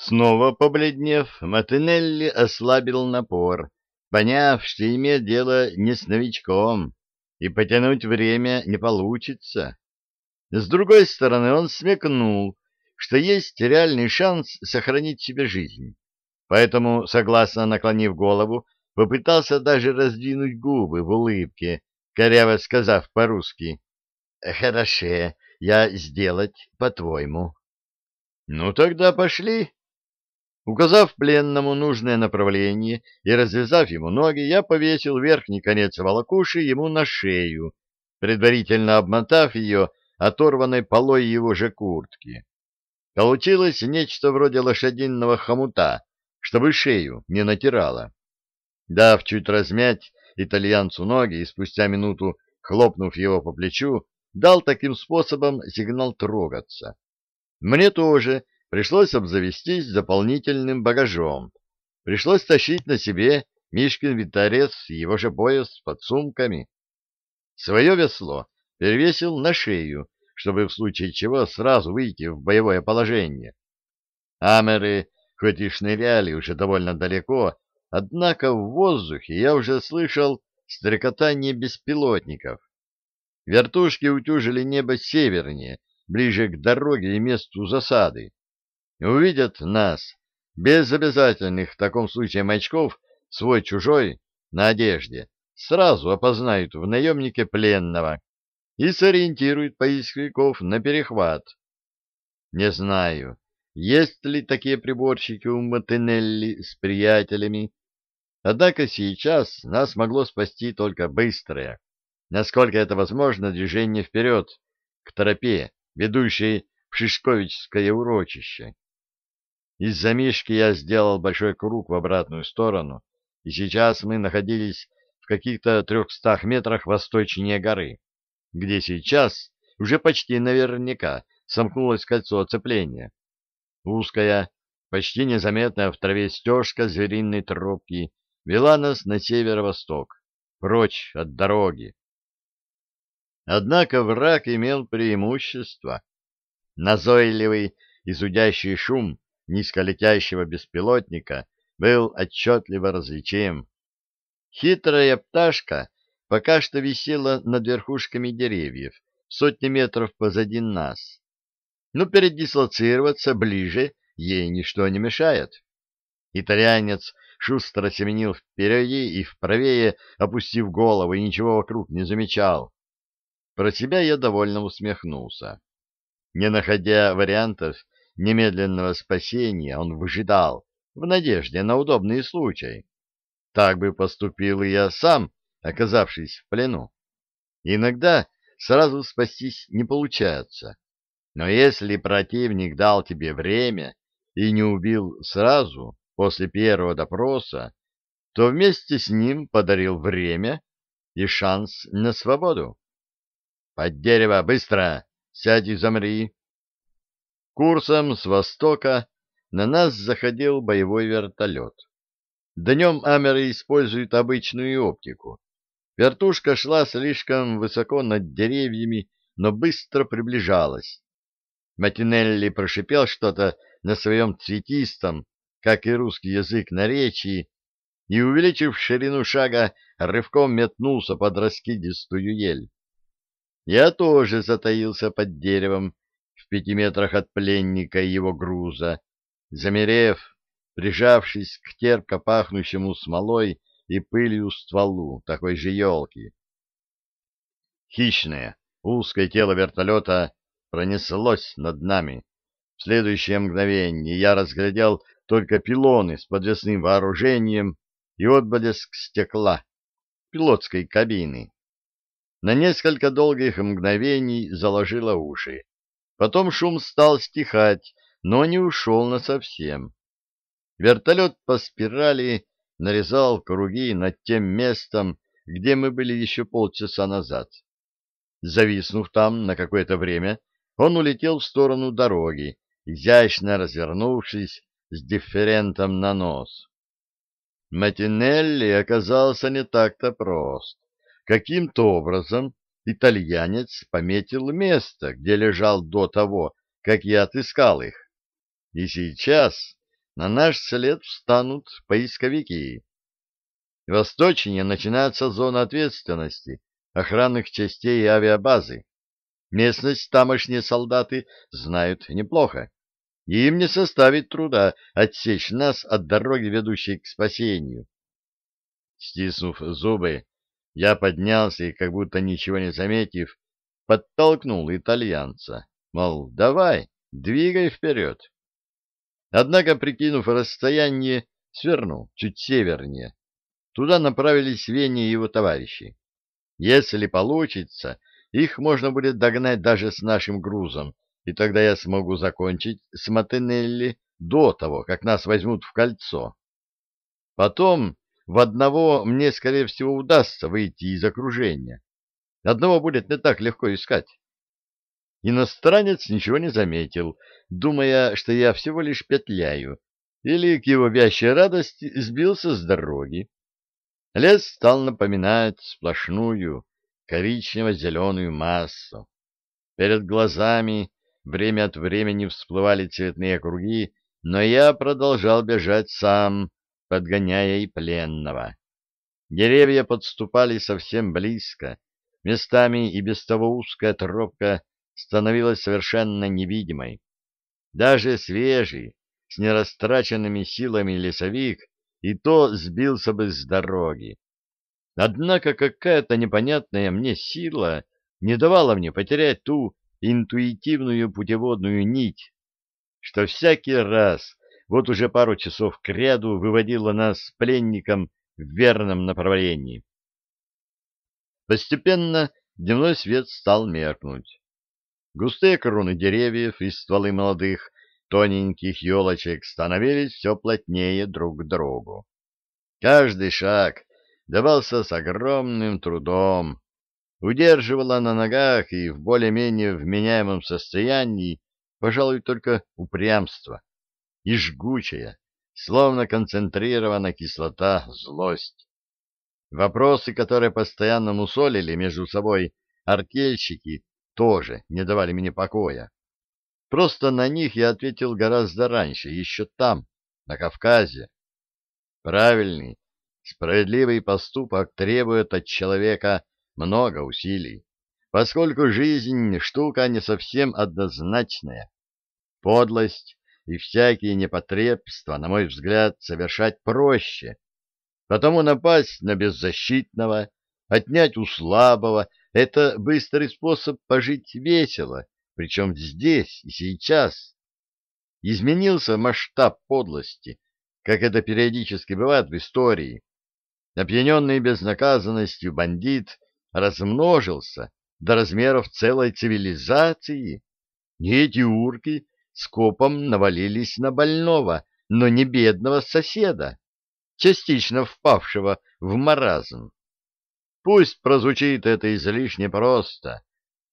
Снова побледнев, Матинелли ослабил напор, поняв, что имеет дело не с новичком, и потянуть время не получится. С другой стороны, он смекнул, что есть реальный шанс сохранить себе жизнь. Поэтому, согласно наклонив голову, попытался даже раздвинуть губы в улыбке, коряво сказав по-русски «Хорошее, я сделать по-твоему». «Ну тогда пошли». Указав пленному нужное направление и развязав ему ноги, я повесил верхний конец волокуши ему на шею, предварительно обмотав ее оторванной полой его же куртки. Получилось нечто вроде лошадиного хомута, чтобы шею не натирало. Дав чуть размять итальянцу ноги и спустя минуту, хлопнув его по плечу, дал таким способом сигнал трогаться. Мне тоже пришлось обзавестись дополнительным багажом. Пришлось тащить на себе Мишкин винторез и его же пояс с подсумками. Свое весло перевесил на шею, чтобы в случае чего сразу выйти в боевое положение. Амеры, хоть и шныряли уже довольно далеко, однако в воздухе я уже слышал стрекотание беспилотников. Вертушки утюжили небо севернее, ближе к дороге и месту засады. Увидят нас, без обязательных в таком случае маячков, свой-чужой, на одежде, сразу опознают в наемнике пленного и сориентируют поисковиков на перехват. Не знаю, есть ли такие приборщики у Матенелли с приятелями, однако сейчас нас могло спасти только быстрое, насколько это возможно, движение вперед, к тропе, ведущей в Шишковичское урочище. Из-за Мишки я сделал большой круг в обратную сторону, и сейчас мы находились в каких-то трехстах метрах восточнее горы, где сейчас уже почти наверняка сомкнулось кольцо оцепления. Узкая, почти незаметная в траве стежка звериной тропки вела нас на северо-восток, прочь от дороги. Однако враг имел преимущество. Назойливый и зудящий шум низколетящего беспилотника был отчетливо различим. Хитрая пташка пока что висела над верхушками деревьев, сотни метров позади нас. Но передислоцироваться ближе ей ничто не мешает. Итальянец шустро семенил впереди и вправее, опустив голову, и ничего вокруг не замечал. Про себя я довольно усмехнулся. Не находя вариантов, немедленного спасения он выжидал, в надежде на удобный случай. Так бы поступил и я сам, оказавшись в плену. Иногда сразу спастись не получается. Но если противник дал тебе время и не убил сразу, после первого допроса, то вместе с ним подарил время и шанс на свободу. «Под дерево, быстро! Сядь и замри!» Курсом с востока на нас заходил боевой вертолет. Днем Амеры используют обычную оптику. Вертушка шла слишком высоко над деревьями, но быстро приближалась. Матинелли прошипел что-то на своем цветистом, как и русский язык наречии, и, увеличив ширину шага, рывком метнулся под раскидистую ель. Я тоже затаился под деревом, в пяти метрах от пленника и его груза, замерев, прижавшись к терпко пахнущему смолой и пылью стволу такой же елки. Хищное, узкое тело вертолета пронеслось над нами. В следующее мгновение я разглядел только пилоны с подвесным вооружением и отблеск стекла пилотской кабины. На несколько долгих мгновений заложило уши. Потом шум стал стихать, но не ушел насовсем. Вертолет по спирали нарезал круги над тем местом, где мы были еще полчаса назад. Зависнув там на какое-то время, он улетел в сторону дороги, изящно развернувшись с дифферентом на нос. Матинелли оказался не так-то прост. Каким-то образом итальянец пометил место, где лежал до того, как я отыскал их. И сейчас на наш след встанут поисковики. Восточнее начинается зона ответственности охранных частей авиабазы. Местность тамошние солдаты знают неплохо, и им не составит труда отсечь нас от дороги, ведущей к спасению. Стиснув зубы, я поднялся и, как будто ничего не заметив, подтолкнул итальянца, мол, давай, двигай вперед. Однако, прикинув расстояние, свернул чуть севернее. Туда направились Веня и его товарищи. Если получится, их можно будет догнать даже с нашим грузом, и тогда я смогу закончить с Матенелли до того, как нас возьмут в кольцо. Потом в одного мне, скорее всего, удастся выйти из окружения. Одного будет не так легко искать. Иностранец ничего не заметил, думая, что я всего лишь петляю, или, к его вящей радости, сбился с дороги. Лес стал напоминать сплошную коричнево-зеленую массу. Перед глазами время от времени всплывали цветные круги, но я продолжал бежать сам, подгоняя и пленного. Деревья подступали совсем близко, местами и без того узкая тропка становилась совершенно невидимой. Даже свежий, с нерастраченными силами лесовик, и то сбился бы с дороги. Однако какая-то непонятная мне сила не давала мне потерять ту интуитивную путеводную нить, что всякий раз, вот уже пару часов кряду, выводила нас пленником в верном направлении. Постепенно дневной свет стал меркнуть. Густые кроны деревьев и стволы молодых тоненьких елочек становились все плотнее друг к другу. Каждый шаг давался с огромным трудом, удерживала на ногах и в более-менее вменяемом состоянии, пожалуй, только упрямство и жгучая, словно концентрирована кислота, злость. Вопросы, которые постоянно мусолили между собой артельщики, тоже не давали мне покоя. Просто на них я ответил гораздо раньше, еще там, на Кавказе. Правильный, справедливый поступок требует от человека много усилий, поскольку жизнь — штука не совсем однозначная. Подлость и всякие непотребства, на мой взгляд, совершать проще. Потому напасть на беззащитного, отнять у слабого — это быстрый способ пожить весело, причем здесь и сейчас. Изменился масштаб подлости, как это периодически бывает в истории. Опьяненный безнаказанностью бандит размножился до размеров целой цивилизации. И эти урки скопом навалились на больного, но не бедного соседа, частично впавшего в маразм. Пусть прозвучит это излишне просто,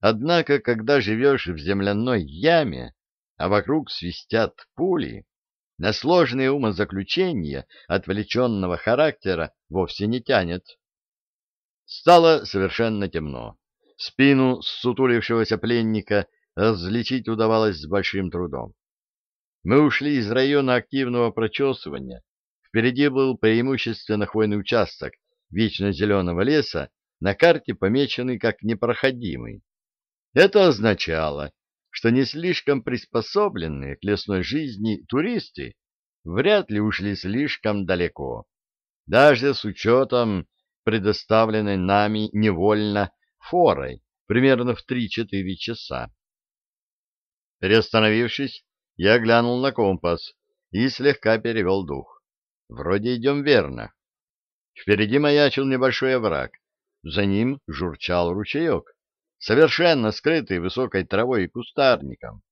однако, когда живешь в земляной яме, а вокруг свистят пули, на сложные умозаключения отвлеченного характера вовсе не тянет. Стало совершенно темно. Спину сутулившегося пленника различить удавалось с большим трудом. Мы ушли из района активного прочесывания. Впереди был преимущественно хвойный участок, вечно зеленого леса, на карте помеченный как непроходимый. Это означало, что не слишком приспособленные к лесной жизни туристы вряд ли ушли слишком далеко, даже с учетом предоставленной нами невольно форой примерно в 3-4 часа. Переостановившись, я глянул на компас и слегка перевел дух. Вроде идем верно. Впереди маячил небольшой овраг. За ним журчал ручеек, совершенно скрытый высокой травой и кустарником.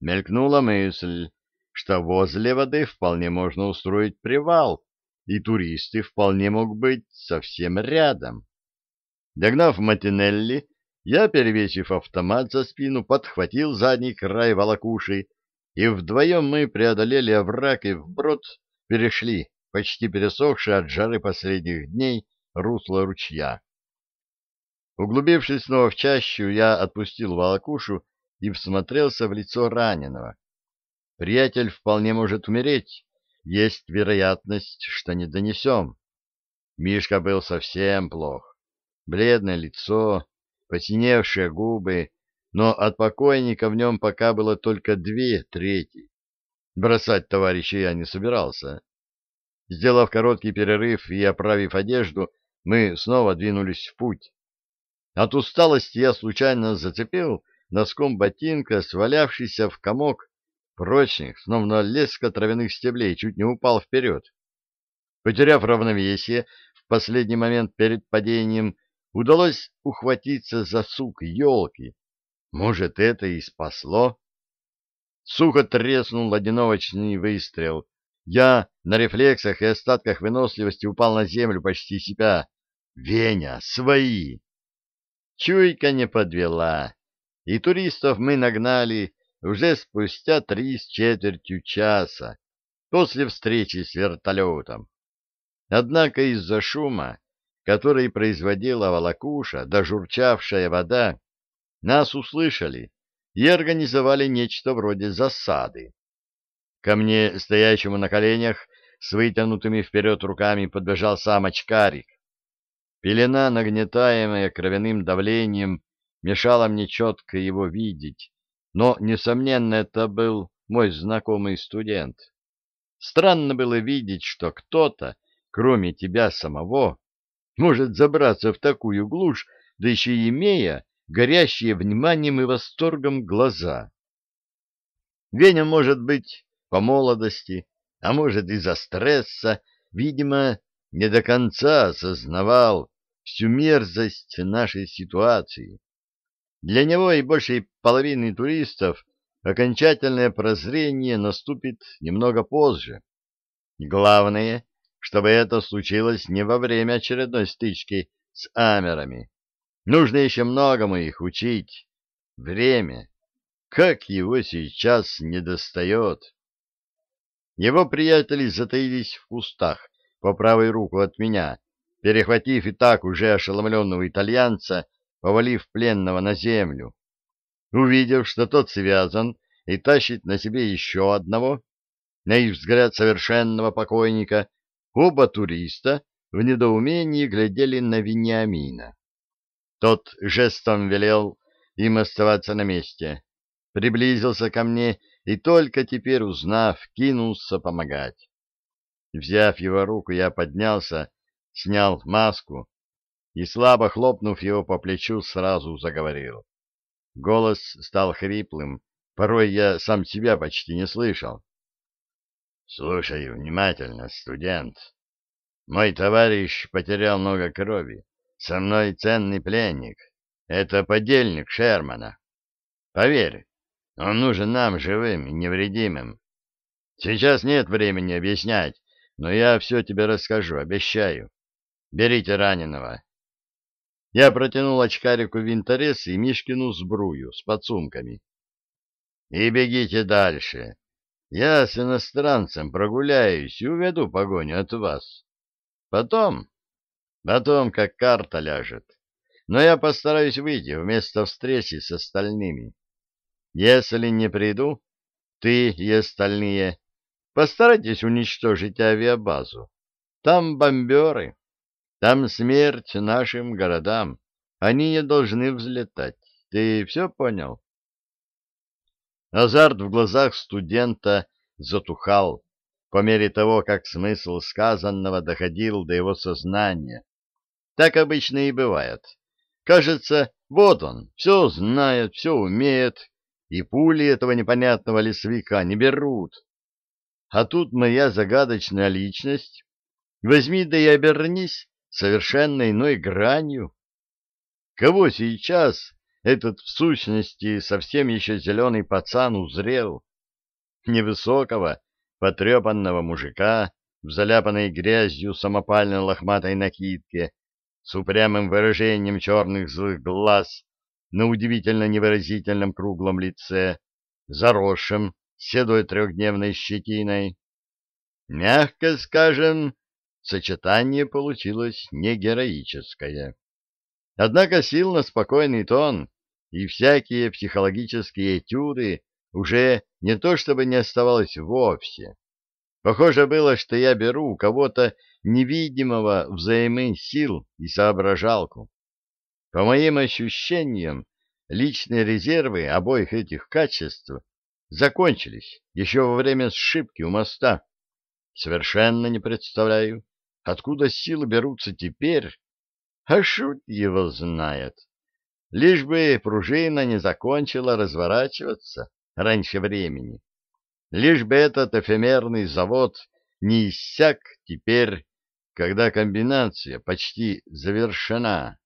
Мелькнула мысль, что возле воды вполне можно устроить привал, и туристы вполне мог быть совсем рядом. Догнав Матинелли, я, перевесив автомат за спину, подхватил задний край волокуши, и вдвоем мы преодолели овраг и вброд перешли почти пересохшее от жары последних дней русло ручья. Углубившись снова в чащу, я отпустил волокушу и всмотрелся в лицо раненого. приятель вполне может умереть. Есть вероятность, что не донесем. Мишка был совсем плох. Бледное лицо, посиневшие губы, но от покойника в нем пока было только две трети. Бросать товарища я не собирался. Сделав короткий перерыв и оправив одежду, мы снова двинулись в путь. От усталости я случайно зацепил носком ботинка, свалявшийся в комок прочных, словно леска травяных стеблей, чуть не упал вперед. Потеряв равновесие, в последний момент перед падением удалось ухватиться за сук елки, может, это и спасло? Сухо треснул одиновочный выстрел. Я на рефлексах и остатках выносливости упал на землю почти себя. Веня, свои! Чуйка не подвела, и туристов мы нагнали уже спустя три с четвертью часа после встречи с вертолетом. Однако из-за шума, который производила волокуша, да журчавшая вода, нас услышали и организовали нечто вроде засады. Ко мне, стоящему на коленях, с вытянутыми вперед руками подбежал сам очкарик. Пелена, нагнетаемая кровяным давлением, мешала мне четко его видеть, но, несомненно, это был мой знакомый студент. Странно было видеть, что кто-то, кроме тебя самого, может забраться в такую глушь, да еще и имея горящие вниманием и восторгом глаза. Веня, может быть, по молодости, а может, из-за стресса, видимо, не до конца осознавал всю мерзость нашей ситуации. Для него и большей половины туристов окончательное прозрение наступит немного позже. Главное, чтобы это случилось не во время очередной стычки с амерами, Нужно еще многому их учить. Время. Как его сейчас недостает. Его приятели затаились в кустах по правой руку от меня, перехватив и так уже ошеломленного итальянца, повалив пленного на землю. Увидев, что тот связан и тащит на себе еще одного, на их взгляд совершенного покойника, оба туриста в недоумении глядели на Вениамина. Тот жестом велел им оставаться на месте, приблизился ко мне и только теперь, узнав, кинулся помогать. Взяв его руку, я поднялся, снял маску и, слабо хлопнув его по плечу, сразу заговорил. Голос стал хриплым, порой я сам себя почти не слышал. — Слушай внимательно, студент. Мой товарищ потерял много крови. Со мной ценный пленник. Это подельник Шермана. Поверь, он нужен нам живым и невредимым. Сейчас нет времени объяснять, но я все тебе расскажу, обещаю. Берите раненого. Я протянул очкарику винторез и Мишкину сбрую с подсумками. И бегите дальше. Я с иностранцем прогуляюсь и уведу погоню от вас. Потом о том, как карта ляжет. Но я постараюсь выйти вместо встречи с остальными. Если не приду, ты и остальные постарайтесь уничтожить авиабазу. Там бомберы, там смерть нашим городам. Они не должны взлетать. Ты все понял? Азарт в глазах студента затухал по мере того, как смысл сказанного доходил до его сознания. Так обычно и бывает. Кажется, вот он, все знает, все умеет, и пули этого непонятного лесовика не берут. А тут моя загадочная личность, возьми да и обернись совершенно иной гранью. Кого сейчас этот в сущности совсем еще зеленый пацан узрел? Невысокого, потрепанного мужика в заляпанной грязью самопальной лохматой накидке, с упрямым выражением черных злых глаз на удивительно невыразительном круглом лице, заросшим седой трехдневной щетиной. Мягко скажем, сочетание получилось не героическое. Однако сил спокойный тон и всякие психологические этюды уже не то чтобы не оставалось вовсе. Похоже было, что я беру у кого-то невидимого взаимы сил и соображалку. По моим ощущениям, личные резервы обоих этих качеств закончились еще во время сшибки у моста. Совершенно не представляю, откуда силы берутся теперь, а шут его знает. Лишь бы пружина не закончила разворачиваться раньше времени. Лишь бы этот эфемерный завод не иссяк теперь, когда комбинация почти завершена.